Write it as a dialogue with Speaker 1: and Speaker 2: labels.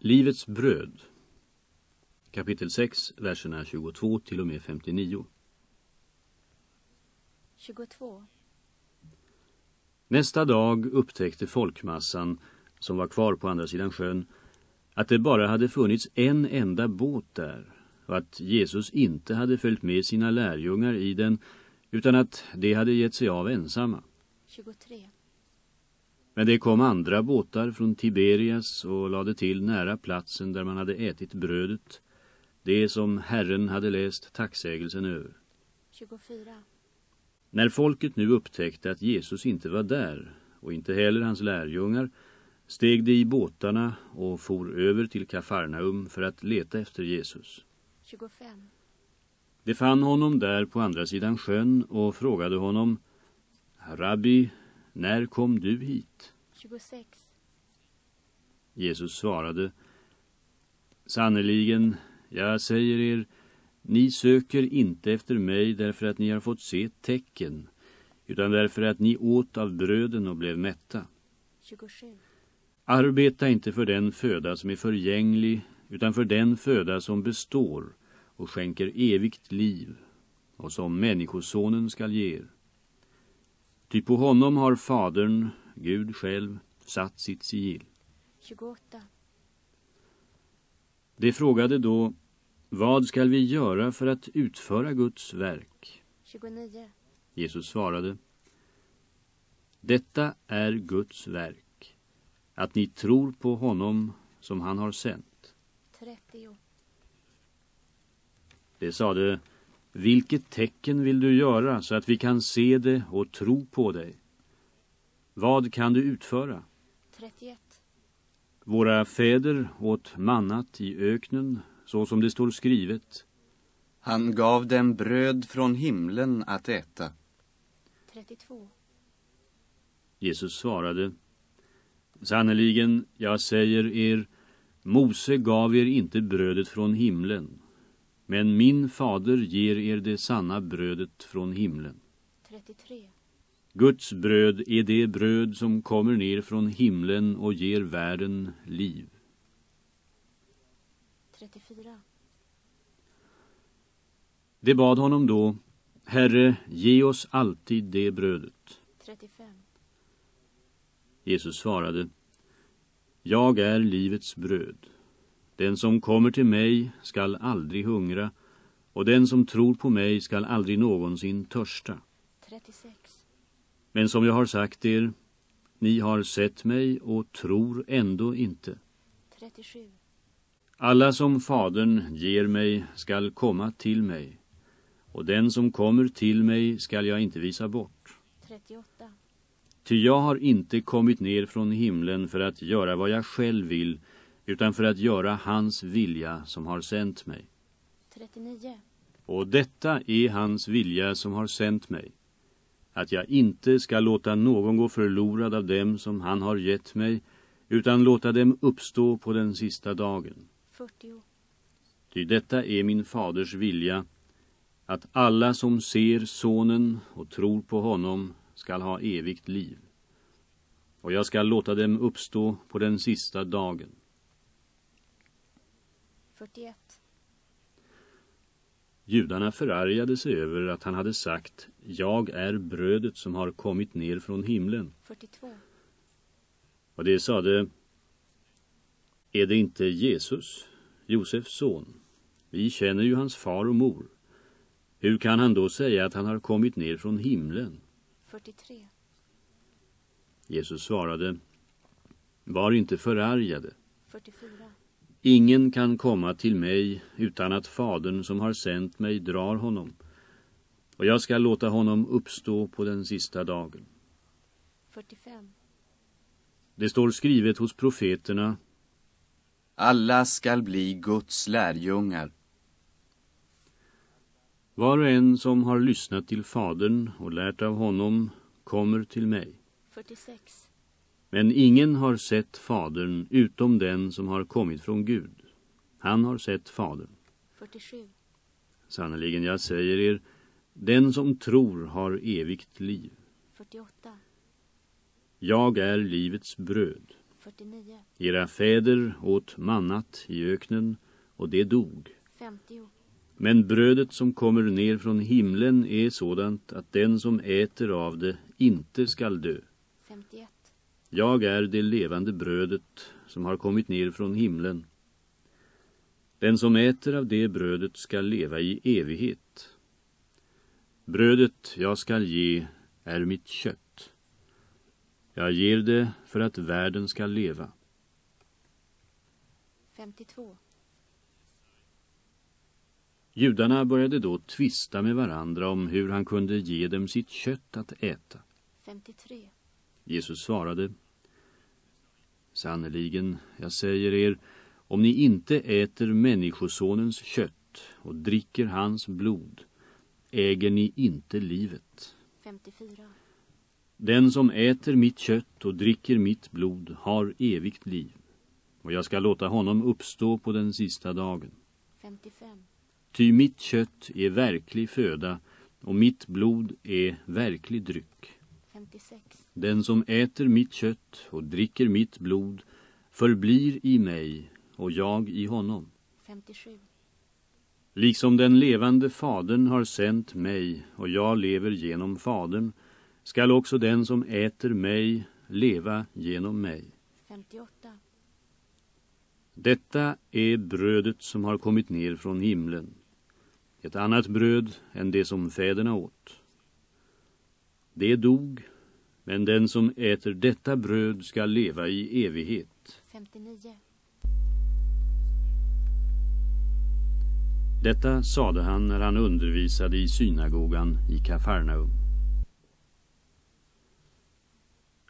Speaker 1: Livets bröd Kapitel 6, verserna 22 till och med 59
Speaker 2: 22.
Speaker 1: Nästa dag upptäckte folkmassan som var kvar på andra sidan sjön att det bara hade funnits en enda båt där och att Jesus inte hade följt med sina lärjungar i den utan att de hade gett sig av ensamma.
Speaker 2: 23.
Speaker 1: Men det kom andra båtar från Tiberias och lade till nära platsen där man hade ätit brödet, det som Herren hade läst tacksägelsen över.
Speaker 2: 24.
Speaker 1: När folket nu upptäckte att Jesus inte var där och inte heller hans lärjungar steg de i båtarna och for över till Kafarnaum för att leta efter Jesus.
Speaker 2: 25.
Speaker 1: De fann honom där på andra sidan sjön och frågade honom Rabbi, när kom du hit?
Speaker 2: 26.
Speaker 1: Jesus svarade Sannerligen, jag säger er, ni söker inte efter mig därför att ni har fått se tecken, utan därför att ni åt av bröden och blev mätta.
Speaker 2: 27.
Speaker 1: Arbeta inte för den föda som är förgänglig, utan för den föda som består och skänker evigt liv och som människosonen skall ge er. Ty på honom har fadern, Gud själv, satt sitt sigill.
Speaker 2: 28.
Speaker 1: De frågade då, vad skall vi göra för att utföra Guds verk?
Speaker 2: 29.
Speaker 1: Jesus svarade, detta är Guds verk, att ni tror på honom som han har sänt.
Speaker 2: 30.
Speaker 1: Det sade, vilket tecken vill du göra så att vi kan se det och tro på dig? Vad kan du utföra?
Speaker 2: 31.
Speaker 1: Våra fäder åt mannat i öknen, så som det står skrivet.
Speaker 3: Han gav dem bröd från himlen att äta.
Speaker 2: 32.
Speaker 1: Jesus svarade, Sannerligen, jag säger er, Mose gav er inte brödet från himlen, men min fader ger er det sanna brödet från himlen.
Speaker 2: 33.
Speaker 1: Guds bröd är det bröd som kommer ner från himlen och ger världen liv.
Speaker 2: 34.
Speaker 1: Det bad honom då, Herre, ge oss alltid det brödet.
Speaker 2: 35.
Speaker 1: Jesus svarade, Jag är livets bröd. Den som kommer till mig skall aldrig hungra, och den som tror på mig skall aldrig någonsin törsta.
Speaker 2: 36.
Speaker 1: Men som jag har sagt er, ni har sett mig och tror ändå inte.
Speaker 2: 37.
Speaker 1: Alla som fadern ger mig skall komma till mig, och den som kommer till mig skall jag inte visa bort.
Speaker 2: 38.
Speaker 1: Ty jag har inte kommit ner från himlen för att göra vad jag själv vill, utan för att göra hans vilja som har sänt mig.
Speaker 2: 39.
Speaker 1: Och detta är hans vilja som har sänt mig, att jag inte ska låta någon gå förlorad av dem som han har gett mig, utan låta dem uppstå på den sista dagen.
Speaker 2: 40.
Speaker 1: Ty detta är min faders vilja, att alla som ser sonen och tror på honom skall ha evigt liv. Och jag skall låta dem uppstå på den sista dagen.
Speaker 2: 41.
Speaker 1: Judarna förargade sig över att han hade sagt Jag är brödet som har kommit ner från himlen.
Speaker 2: 42.
Speaker 1: Och det sade Är det inte Jesus, Josefs son? Vi känner ju hans far och mor. Hur kan han då säga att han har kommit ner från himlen?
Speaker 2: 43.
Speaker 1: Jesus svarade Var inte förargade.
Speaker 2: 44.
Speaker 1: Ingen kan komma till mig utan att fadern som har sänt mig drar honom. Och jag ska låta honom uppstå på den sista dagen.
Speaker 2: 45.
Speaker 1: Det står skrivet hos profeterna
Speaker 3: Alla skall bli Guds lärjungar.
Speaker 1: Var och en som har lyssnat till fadern och lärt av honom kommer till mig.
Speaker 2: 46.
Speaker 1: Men ingen har sett fadern utom den som har kommit från Gud. Han har sett fadern.
Speaker 2: 47.
Speaker 1: Sannerligen, jag säger er, den som tror har evigt liv.
Speaker 2: 48.
Speaker 1: Jag är livets bröd.
Speaker 2: 49,
Speaker 1: Era fäder åt mannat i öknen och det dog.
Speaker 2: 50,
Speaker 1: Men brödet som kommer ner från himlen är sådant att den som äter av det inte skall dö.
Speaker 2: 51,
Speaker 1: Jag är det levande brödet som har kommit ner från himlen. Den som äter av det brödet skall leva i evighet. Brödet jag skall ge är mitt kött. Jag ger det för att världen skall leva.
Speaker 2: 52,
Speaker 1: Judarna började då tvista med varandra om hur han kunde ge dem sitt kött att äta.
Speaker 2: 53,
Speaker 1: Jesus svarade Sannerligen, jag säger er, om ni inte äter människosonens kött och dricker hans blod, äger ni inte livet.
Speaker 2: 54,
Speaker 1: Den som äter mitt kött och dricker mitt blod har evigt liv, och jag ska låta honom uppstå på den sista dagen.
Speaker 2: 55,
Speaker 1: Ty mitt kött är verklig föda, och mitt blod är verklig dryck.
Speaker 2: 56,
Speaker 1: Den som äter mitt kött och dricker mitt blod förblir i mig och jag i honom.
Speaker 2: 57,
Speaker 1: Liksom den levande fadern har sänt mig och jag lever genom fadern skall också den som äter mig leva genom mig.
Speaker 2: 58,
Speaker 1: Detta är brödet som har kommit ner från himlen. Ett annat bröd än det som fäderna åt. Det dog, men den som äter detta bröd ska leva i evighet.
Speaker 2: 59,
Speaker 1: Detta sade han när han undervisade i synagogan i Kafarnaum.